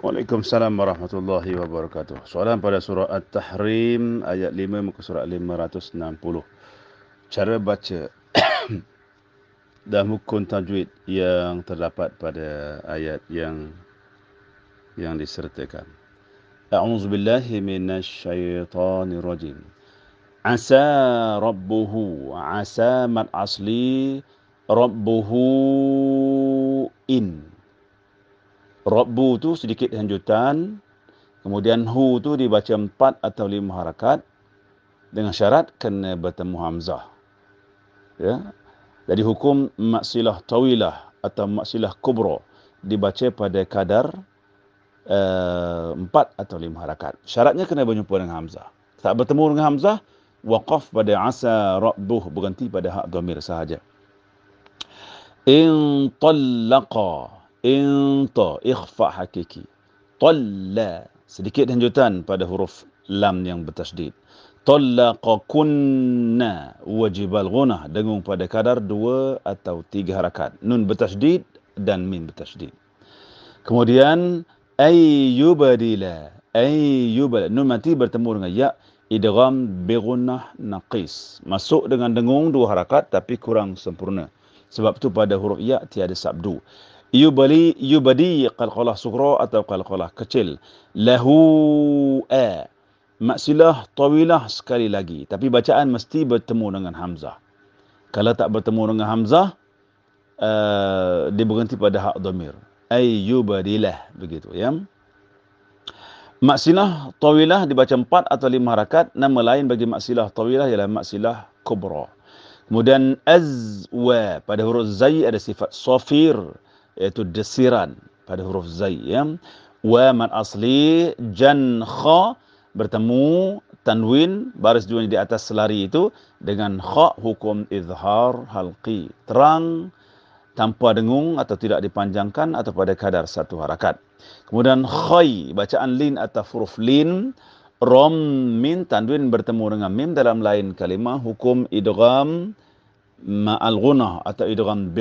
Waalaikumsalam warahmatullahi wabarakatuh. Soalan pada surah At-Tahrim ayat 5 muka surat 560. Cara baca dan hukum tajwid yang terdapat pada ayat yang yang disertakan. A'udzu billahi minasyaitonir rajim. Asa rabbuhu asa mat asli rabbuhu in Rabbu tu sedikit hanjutan. Kemudian hu tu dibaca empat atau lima harakat. Dengan syarat kena bertemu hamzah. Ya. Jadi hukum maksilah tawilah atau maksilah kubro dibaca pada kadar uh, empat atau lima harakat. Syaratnya kena berjumpa dengan hamzah. Tak bertemu dengan hamzah, waqaf pada asa rabbuh berganti pada hak dhamir sahaja. In tallaqa inta ikhfa hakiki. Talla sedikit lanjutan pada huruf lam yang bertasydid. Tallaqa kunna wajib al-ghunah dengung pada kadar dua atau tiga harakat. Nun bertasydid dan min bertasydid. Kemudian ayyubadila ayyubal nun mati bertemu dengan ya idgham bi ghunnah naqis. Masuk dengan dengung dua harakat tapi kurang sempurna. Sebab tu pada huruf ya tiada sabdu yubali yubadi qalqalah sughra atau qalqalah kecil lahu a maksilah tawilah sekali lagi tapi bacaan mesti bertemu dengan hamzah kalau tak bertemu dengan hamzah uh, dia berhenti pada hak dhamir ay yubadilah begitu ya maksilah tawilah dibaca empat atau lima harakat nama lain bagi maksilah tawilah ialah maksilah kubra kemudian azwa pada huruf zai ada sifat safir iaitu desiran pada huruf zai ya. Wa man asli jan kha bertemu tanwin baris dua di atas selari itu dengan kha hukum izhar halqi terang tanpa dengung atau tidak dipanjangkan atau pada kadar satu harakat. Kemudian khai bacaan lin atau huruf lin rom min tanwin bertemu dengan mim dalam lain kalimah hukum idgham ma'al gunah atau idgham bi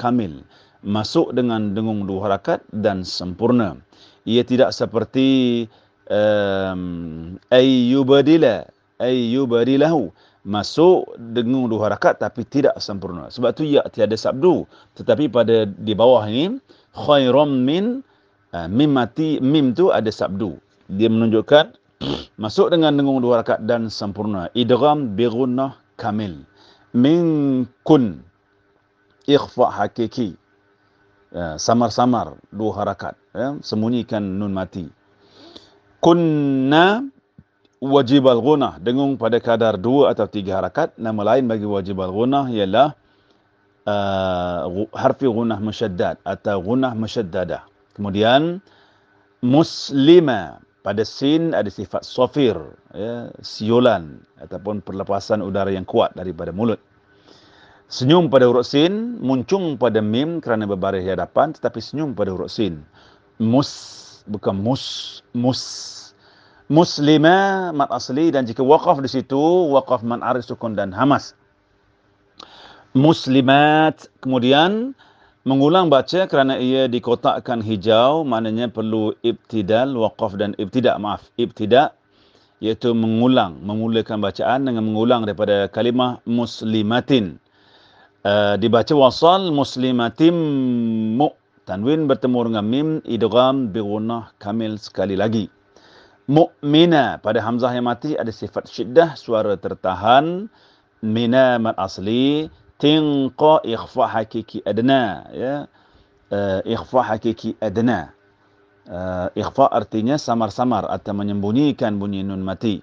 kamil masuk dengan dengung dua harakat dan sempurna. Ia tidak seperti um, ayyubadila, ayyubadilahu. Masuk dengung dua harakat tapi tidak sempurna. Sebab tu ia tiada sabdu. Tetapi pada di bawah ini, khairam min, uh, mim mati, mim tu ada sabdu. Dia menunjukkan masuk dengan dengung dua harakat dan sempurna. Idgham bigunnah kamil. Min kun ikhfa hakiki. Ya, samar-samar dua harakat ya sembunyikan nun mati. Kunna wajib al-ghunah dengung pada kadar dua atau tiga harakat. Nama lain bagi wajib al-ghunah ialah uh, harfi ghunah musyaddad atau ghunah musyaddadah kemudian muslima pada sin ada sifat sofir ya siulan ataupun perlepasan udara yang kuat daripada mulut Senyum pada huruf sin, muncung pada mim kerana berbaris di hadapan tetapi senyum pada huruf sin. Mus bukan mus, mus. Muslima mat asli dan jika waqaf di situ waqaf man aris sukun dan hamas. Muslimat kemudian mengulang baca kerana ia dikotakkan hijau maknanya perlu ibtidal waqaf dan ibtida maaf ibtida iaitu mengulang memulakan bacaan dengan mengulang daripada kalimah muslimatin Eh, dibaca wasal muslimatim mu tanwin bertemu dengan mim idgham bi gunnah kamil sekali lagi. Mukmina pada hamzah yang mati ada sifat syiddah suara tertahan. Mina mat asli tinqa ikhfa hakiki adna ya. Uh, ikhfa hakiki adna. Uh, ikhfa artinya samar-samar atau menyembunyikan bunyi nun mati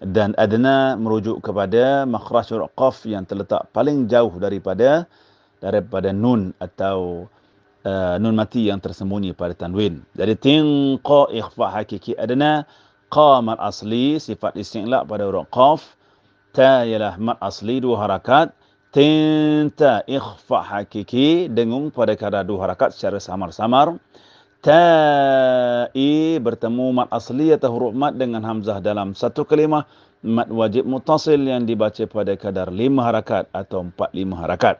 dan adna merujuk kepada makhraj qaf yang terletak paling jauh daripada daripada nun atau uh, nun mati yang tersembunyi pada tanwin. Jadi tinqa ikhfa hakiki adna qamat asli sifat isti'la pada huruf qaf ta ialah mat asli dua harakat tinta ikhfa hakiki dengung pada kadar dua harakat secara samar-samar ta'i bertemu mat asli atau huruf mat dengan hamzah dalam satu kalimah mat wajib mutasil yang dibaca pada kadar lima harakat atau empat lima harakat.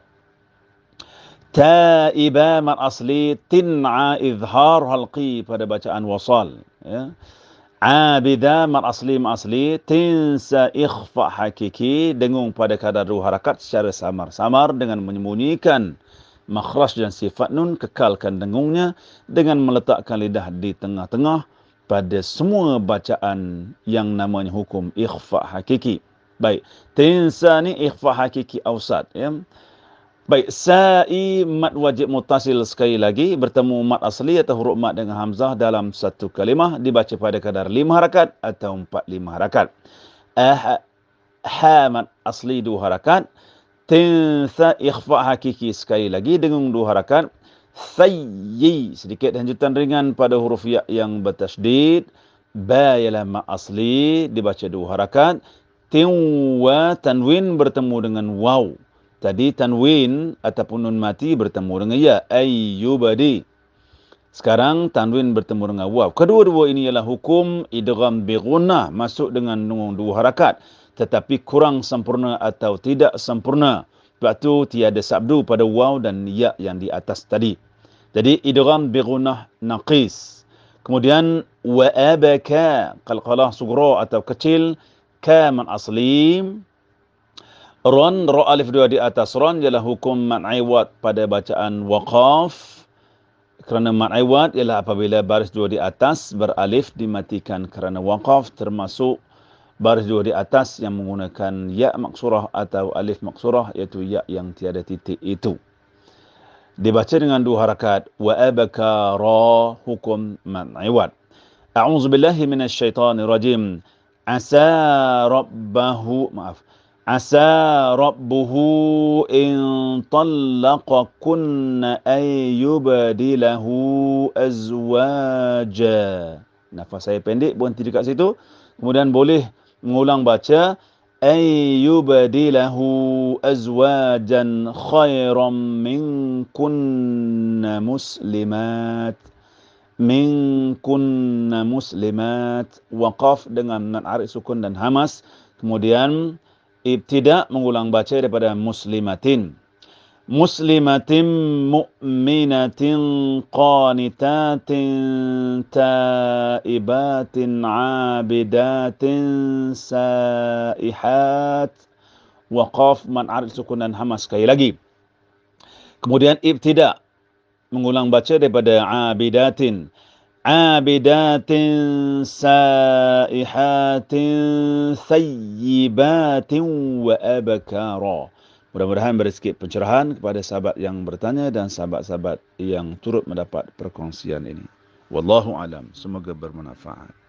Taiba mat asli tin'a izhar halqi pada bacaan wasal. Ya. Abida mat asli mat asli tinsa ikhfa hakiki dengung pada kadar dua harakat secara samar. Samar dengan menyembunyikan makhraj dan sifat nun kekalkan dengungnya dengan meletakkan lidah di tengah-tengah pada semua bacaan yang namanya hukum ikhfa hakiki. Baik, tinsa ni ikhfa hakiki awsat. Ya. Baik, sa'i mat wajib mutasil sekali lagi bertemu mat asli atau huruf mat dengan hamzah dalam satu kalimah dibaca pada kadar lima harakat atau empat lima harakat. Ah, ha mat asli dua harakat. Tinsa ikhfa hakiki sekali lagi dengan dua harakat. Thayyi sedikit hanjutan ringan pada huruf ya yang bertasdid. Ba mat asli dibaca dua harakat. Tinwa tanwin bertemu dengan waw. Tadi tanwin ataupun nun mati bertemu dengan ya. Ayyubadi. Sekarang tanwin bertemu dengan waw. Kedua-dua ini ialah hukum idgham bi masuk dengan dua harakat tetapi kurang sempurna atau tidak sempurna. Sebab tu tiada sabdu pada waw dan ya yang di atas tadi. Jadi idgham bi naqis. Kemudian wa abaka qalqalah sugra atau kecil ka man aslim Ron, ro alif dua di atas ron ialah hukum mat'iwat pada bacaan waqaf. Kerana mat'iwat ialah apabila baris dua di atas beralif dimatikan kerana waqaf termasuk baris dua di atas yang menggunakan ya maksurah atau alif maksurah iaitu ya yang tiada titik itu. Dibaca dengan dua harakat wa abaka ra hukum mat'iwat. A'udzu billahi minasyaitonir rajim. Asa rabbahu maaf. Asa rabbuhu in talaqakunna ay yubdilahu azwaja. Nafas saya pendek berhenti dekat situ. Kemudian boleh mengulang baca ay yubdilahu azwajan khairan minkunna muslimat. Minkunna muslimat. Waqaf dengan nan arif sukun dan hamas. Kemudian ibtida mengulang baca daripada muslimatin muslimatin mu'minatin qanitatin taibatin abidatin saihat. Waqaf man arif sukun dan hamas. Sekali lagi. Kemudian ibtida mengulang baca daripada abidatin. Abidatin saihatin thayyibatin wa abkara. Mudah-mudahan beri sikit pencerahan kepada sahabat yang bertanya dan sahabat-sahabat yang turut mendapat perkongsian ini. Wallahu alam. Semoga bermanfaat.